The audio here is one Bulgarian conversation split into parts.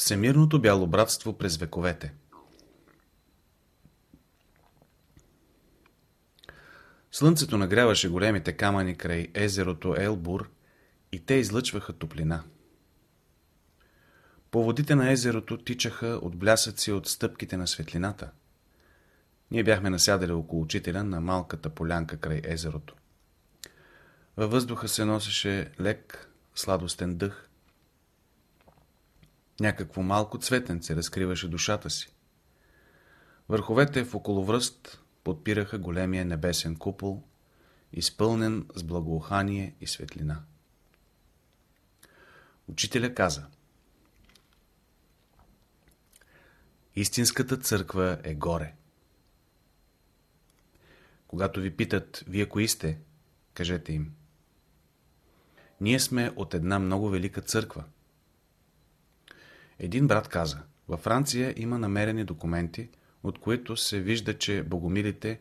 Всемирното бяло братство през вековете Слънцето нагряваше големите камъни край езерото Елбур и те излъчваха топлина. По водите на езерото тичаха от блясъци от стъпките на светлината. Ние бяхме насядали около учителя на малката полянка край езерото. Във въздуха се носеше лек, сладостен дъх. Някакво малко цветенце разкриваше душата си. Върховете в околовръст подпираха големия небесен купол, изпълнен с благоухание и светлина. Учителя каза Истинската църква е горе. Когато ви питат, вие кои сте, кажете им. Ние сме от една много велика църква. Един брат каза, във Франция има намерени документи, от които се вижда, че богомилите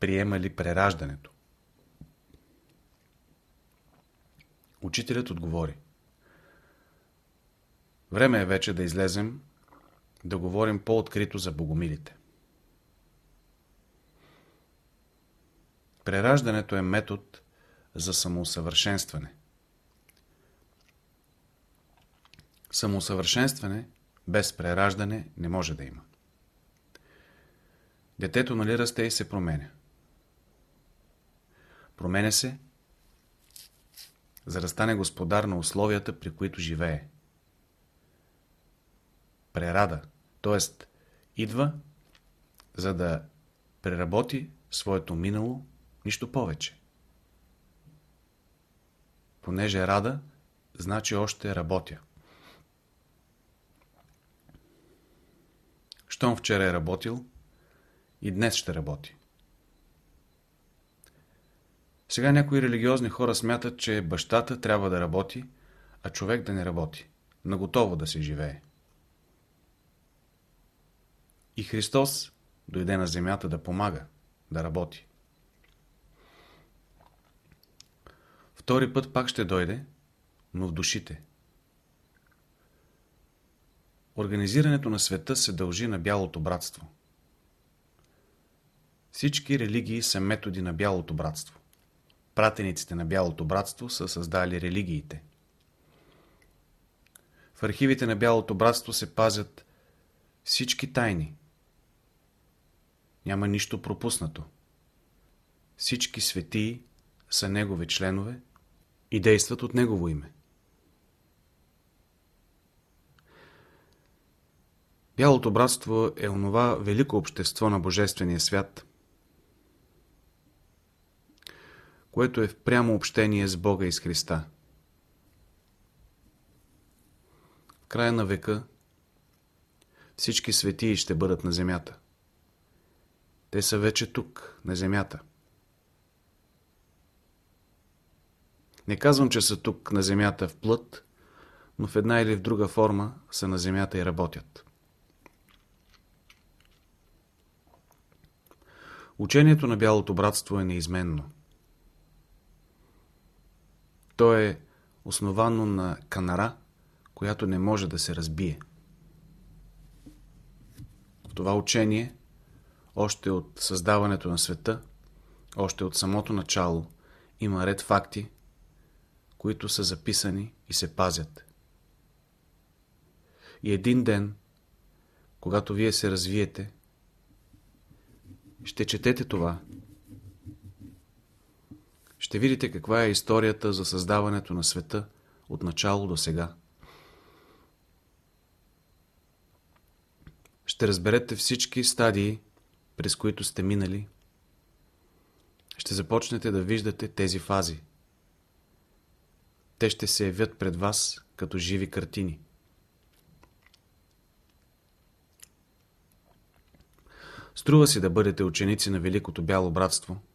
приемали прераждането. Учителят отговори. Време е вече да излезем, да говорим по-открито за богомилите. Прераждането е метод за самоусъвършенстване. Самоусъвършенстване без прераждане не може да има. Детето нали расте и се променя. Променя се, за да стане господар на условията, при които живее. Прерада, т.е. идва, за да преработи своето минало, нищо повече. Понеже рада, значи още работя. Щом вчера е работил, и днес ще работи. Сега някои религиозни хора смятат, че бащата трябва да работи, а човек да не работи, наготово да се живее. И Христос дойде на земята да помага, да работи. Втори път пак ще дойде, но в душите. Организирането на света се дължи на бялото братство. Всички религии са методи на бялото братство. Пратениците на бялото братство са създали религиите. В архивите на бялото братство се пазят всички тайни. Няма нищо пропуснато. Всички светии са негови членове и действат от негово име. Бялото братство е онова велико общество на Божествения свят – което е в прямо общение с Бога и с Христа. В края на века всички светии ще бъдат на земята. Те са вече тук, на земята. Не казвам, че са тук на земята в плът, но в една или в друга форма са на земята и работят. Учението на Бялото братство е неизменно. То е основано на канара, която не може да се разбие. В това учение, още от създаването на света, още от самото начало, има ред факти, които са записани и се пазят. И един ден, когато вие се развиете, ще четете това ще видите каква е историята за създаването на света от начало до сега. Ще разберете всички стадии, през които сте минали. Ще започнете да виждате тези фази. Те ще се явят пред вас като живи картини. Струва си да бъдете ученици на Великото Бяло Братство –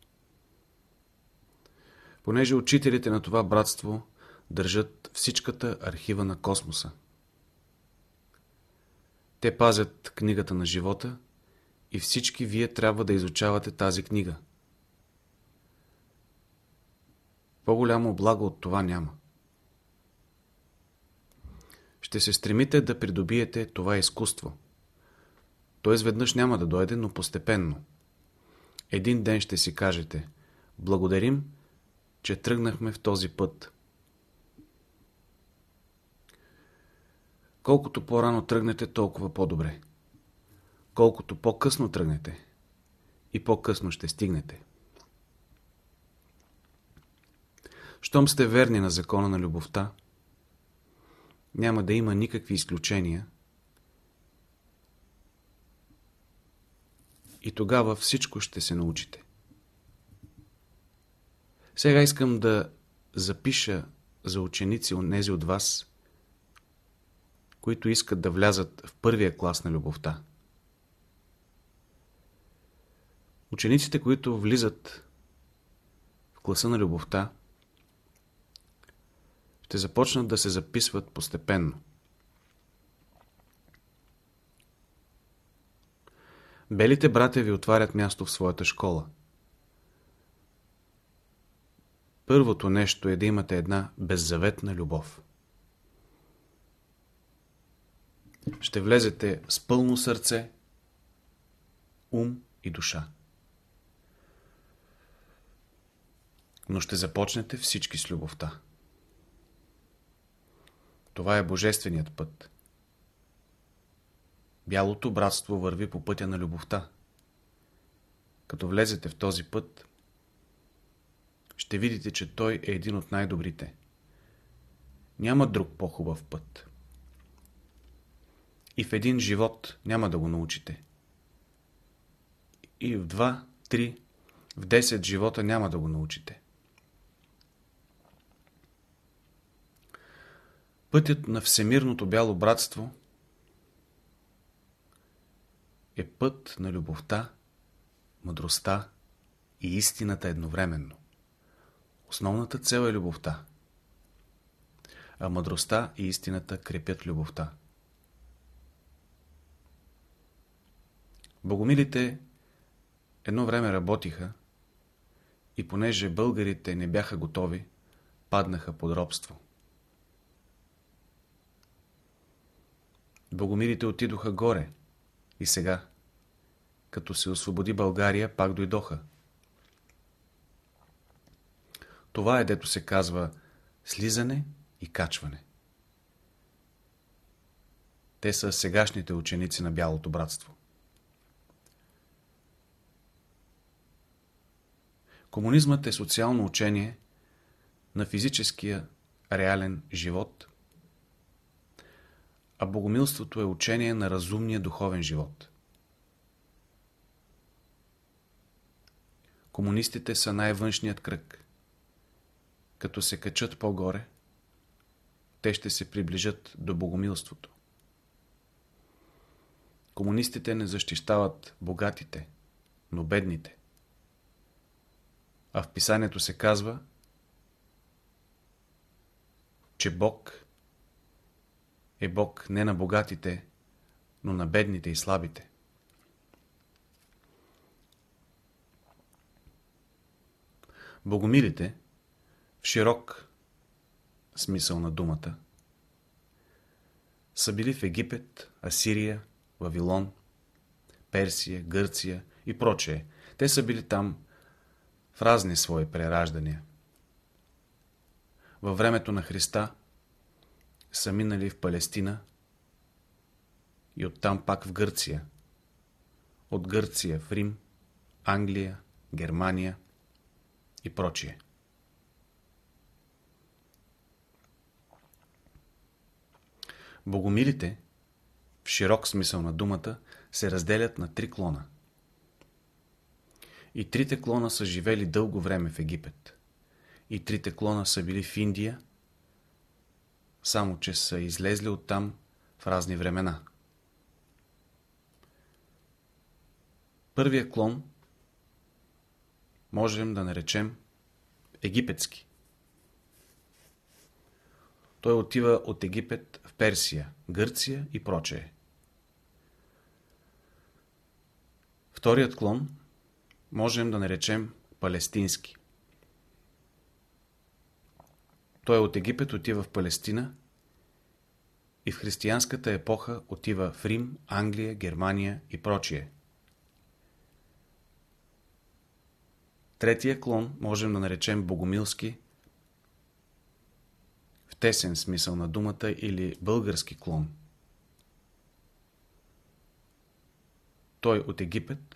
понеже учителите на това братство държат всичката архива на космоса. Те пазят книгата на живота и всички вие трябва да изучавате тази книга. По-голямо благо от това няма. ще се стремите да придобиете това изкуство. То изведнъж няма да дойде, но постепенно. Един ден ще си кажете Благодарим, че тръгнахме в този път. Колкото по-рано тръгнете, толкова по-добре. Колкото по-късно тръгнете, и по-късно ще стигнете. Щом сте верни на закона на любовта, няма да има никакви изключения и тогава всичко ще се научите. Сега искам да запиша за ученици от нези от вас, които искат да влязат в първия клас на любовта. Учениците, които влизат в класа на любовта, ще започнат да се записват постепенно. Белите братя ви отварят място в своята школа. Първото нещо е да имате една беззаветна любов. Ще влезете с пълно сърце, ум и душа. Но ще започнете всички с любовта. Това е Божественият път. Бялото братство върви по пътя на любовта. Като влезете в този път, ще видите, че той е един от най-добрите. Няма друг по-хубав път. И в един живот няма да го научите. И в два, три, в десет живота няма да го научите. Пътят на Всемирното бяло братство е път на любовта, мъдростта и истината едновременно. Основната цел е любовта, а мъдростта и истината крепят любовта. Богомилите едно време работиха и понеже българите не бяха готови, паднаха под робство. Богомилите отидоха горе и сега, като се освободи България, пак дойдоха. Това е дето се казва слизане и качване. Те са сегашните ученици на Бялото братство. Комунизмът е социално учение на физическия реален живот, а богомилството е учение на разумния духовен живот. Комунистите са най-външният кръг. Като се качат по-горе, те ще се приближат до богомилството. Комунистите не защищават богатите, но бедните. А в писанието се казва, че Бог е Бог не на богатите, но на бедните и слабите. Богомилите, в широк смисъл на думата, са били в Египет, Асирия, Вавилон, Персия, Гърция и прочее. Те са били там в разни свои прераждания. Във времето на Христа са минали в Палестина и оттам пак в Гърция. От Гърция в Рим, Англия, Германия и прочие. Богомилите, в широк смисъл на думата, се разделят на три клона. И трите клона са живели дълго време в Египет. И трите клона са били в Индия, само че са излезли оттам в разни времена. Първия клон можем да наречем египетски. Той отива от Египет в Персия, Гърция и прочее. Вторият клон можем да наречем палестински. Той от Египет отива в Палестина и в християнската епоха отива в Рим, Англия, Германия и прочие. Третия клон можем да наречем богомилски, в тесен смисъл на думата или български клон. Той от Египет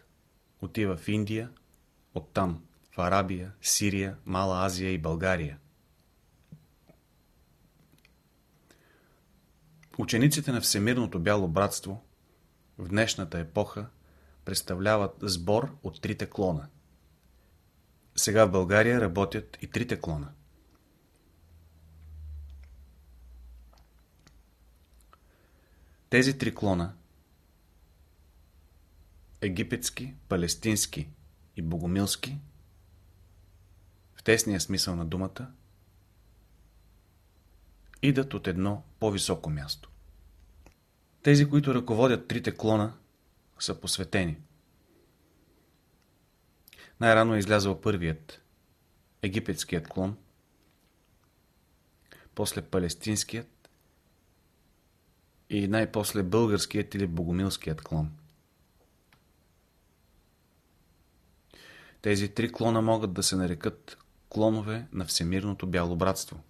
отива в Индия, оттам в Арабия, Сирия, Мала Азия и България. Учениците на Всемирното бяло братство в днешната епоха представляват сбор от трите клона. Сега в България работят и трите клона. Тези три клона египетски, палестински и богомилски в тесния смисъл на думата идат от едно по-високо място. Тези, които ръководят трите клона, са посветени. Най-рано е излязъл първият, египетският клон, после палестинският и най-после българският или богомилският клон. Тези три клона могат да се нарекат клонове на Всемирното бяло братство.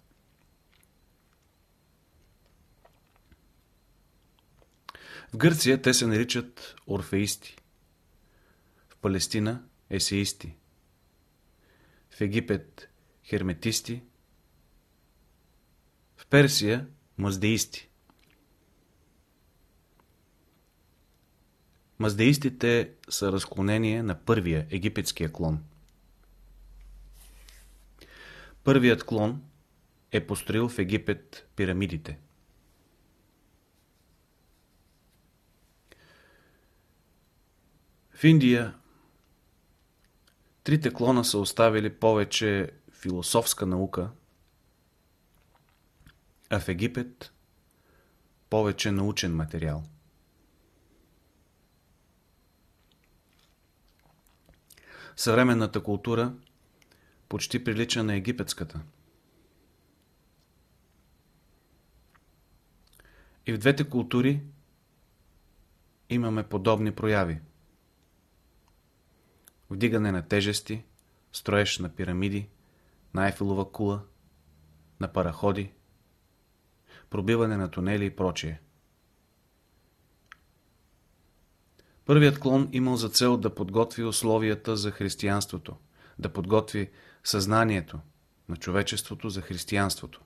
В Гърция те се наричат орфеисти, в Палестина – есеисти, в Египет – херметисти, в Персия – маздеисти. Маздеистите са разклонение на първия египетския клон. Първият клон е построил в Египет пирамидите – В Индия трите клона са оставили повече философска наука, а в Египет повече научен материал. Съвременната култура почти прилича на египетската. И в двете култури имаме подобни прояви – вдигане на тежести, строеж на пирамиди, на Айфелова кула, на параходи, пробиване на тунели и прочие. Първият клон имал за цел да подготви условията за християнството, да подготви съзнанието на човечеството за християнството.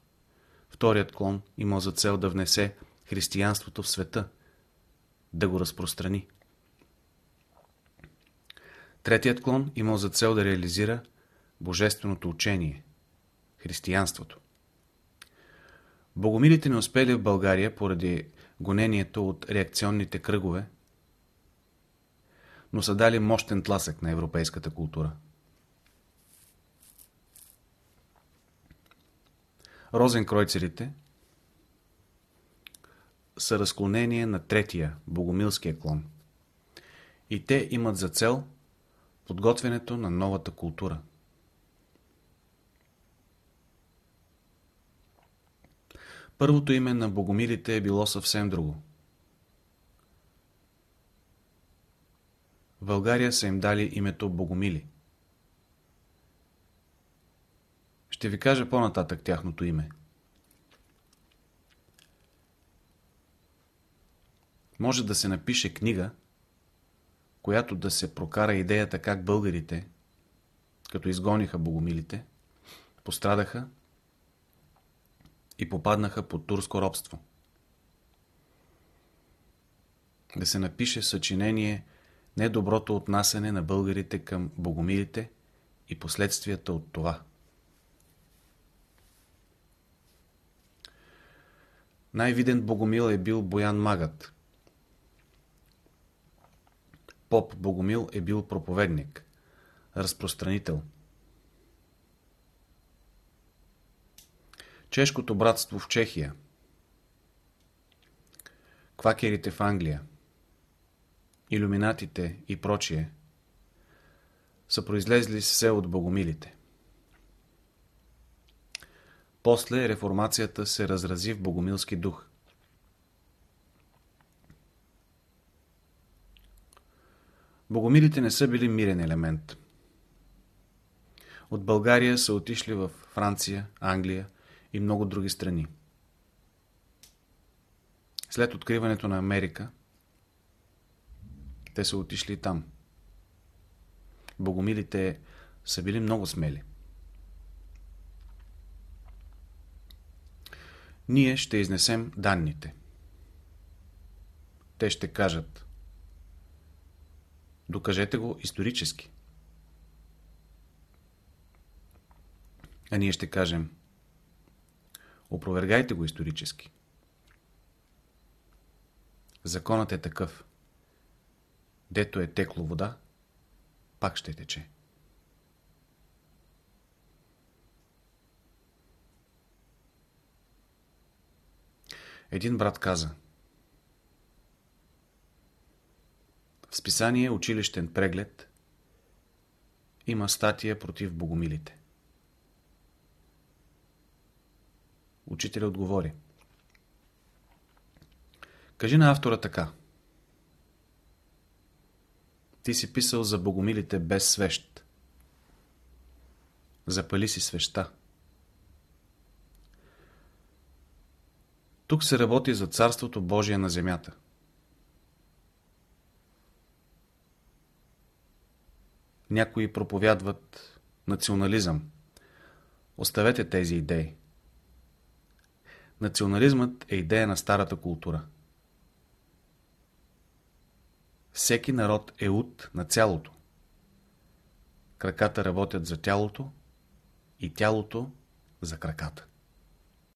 Вторият клон имал за цел да внесе християнството в света, да го разпространи. Третият клон имал за цел да реализира божественото учение – християнството. Богомилите не успели в България поради гонението от реакционните кръгове, но са дали мощен тласък на европейската култура. Розенкройцерите са разклонение на третия, богомилския клон. И те имат за цел – подготвянето на новата култура. Първото име на богомилите е било съвсем друго. В България са им дали името Богомили. Ще ви кажа по-нататък тяхното име. Може да се напише книга, която да се прокара идеята как българите, като изгониха богомилите, пострадаха и попаднаха под турско робство. Да се напише съчинение недоброто отнасяне на българите към богомилите и последствията от това. Най-виден богомил е бил Боян Магът, Поп Богомил е бил проповедник, разпространител. Чешкото братство в Чехия Квакерите в Англия Илюминатите и прочие са произлезли все от богомилите. После реформацията се разрази в богомилски дух. Богомилите не са били мирен елемент. От България са отишли в Франция, Англия и много други страни. След откриването на Америка, те са отишли и там. Богомилите са били много смели. Ние ще изнесем данните. Те ще кажат Докажете го исторически. А ние ще кажем Опровергайте го исторически. Законът е такъв. Дето е текло вода, пак ще тече. Един брат каза В списание Училищен преглед има статия против богомилите. Учителя отговори Кажи на автора така. Ти си писал за богомилите без свещ. Запали си свеща. Тук се работи за Царството Божие на земята. Някои проповядват национализъм. Оставете тези идеи. Национализмът е идея на старата култура. Всеки народ е ут на цялото. Краката работят за тялото и тялото за краката.